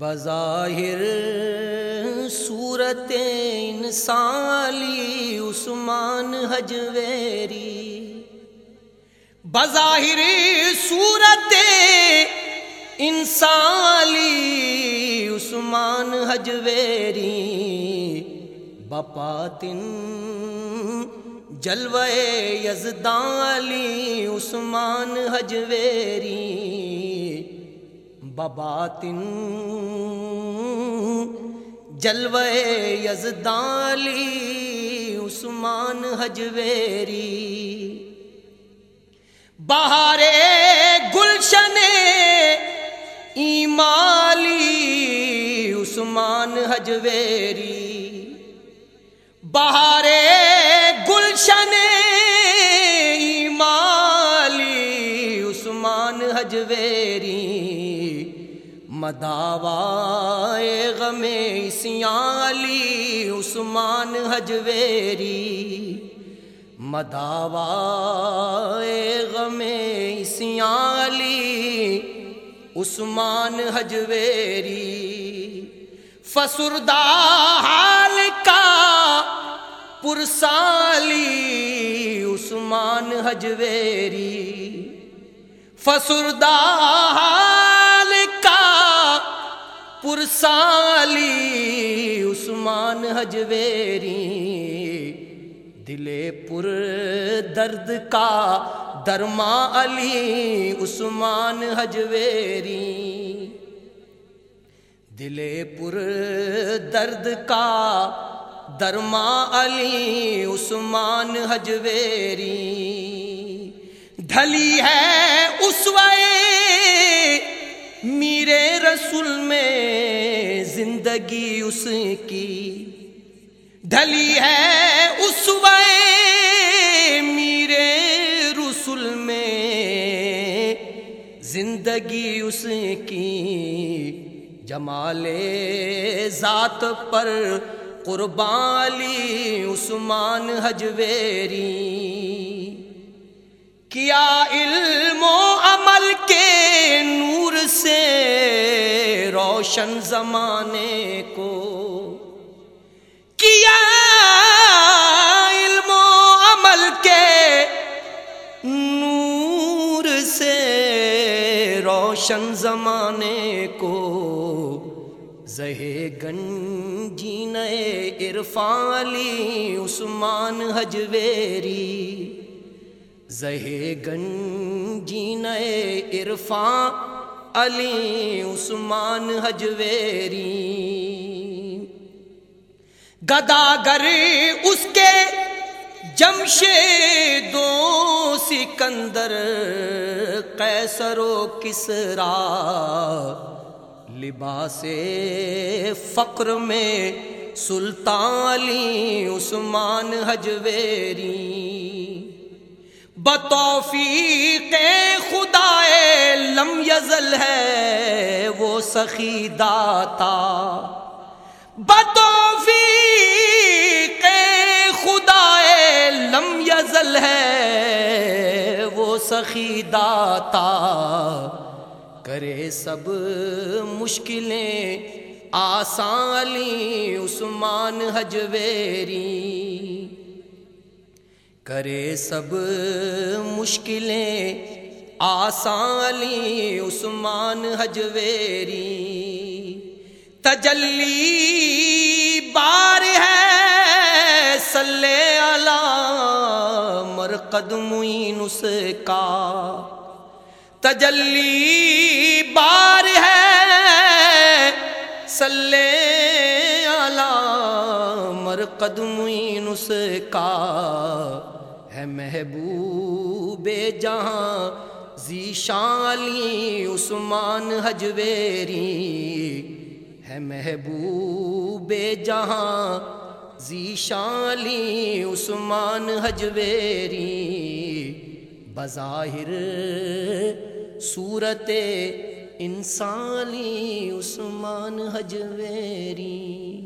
بظاہر صورت انسالی عثمان حجویری بظاہر صورت انسالی عثمان حجویری بپاتن جلوے یزدالی عثمان حجویری بباتن جلوے یزدالی، عثمان حجویری۔ بہار گلشن ایمالی، عثمان حجویری۔ بہار گلشن ایمالی، عثمان حجویری۔ مداوائے غم سیالی عثمان حجویری مداوائے غم سیالی عثمان حجویری فسردہ حال کا پرسالی عثمان حجویری فسردہ حال پرسالی عثمان حجویری، دل پر درد کا درما علی عثمان حجویری۔ دل پر درد کا درما علی عثمان حجویری۔ ڈھلی ہے رسول میں زندگی اس کی ڈھلی ہے، اس میرے رسول میں زندگی اس کی جمال ذات پر قربالی عثمان حجویری کیا روشن زمانے کو کیا علم و عمل کے نور سے روشن زمانے کو زہ گنجی نئے عرفالی عثمان حجویری۔ زہ گنجی نئے عرفان علی عثمان حجویری۔ گداگر اس کے جمشید دو سکندر، قیصر و کسرا۔ لباس فقر میں سلطان علی عثمان حجویری۔ بتوفیق خدا لم یزل ہے وہ سخی داتا بتوفیق خدا لم یزل ہے وہ سخی داتا کرے سب مشکلیں آسانی عثمان حجویری کرے سب مشکلیں۔ آسانی عثمان حجویری۔ تجلی بار ہے سلے مرقد معین اس کا۔ تجلی بار ہے سلے مرقد معین اس کا۔ ہے محبوب جہاں ذیشالی عثمان حجویری۔ ہے محبوب جہاں ذیشالی عثمان حجویری۔ بظاہر صورت انسانی عثمان حجویری۔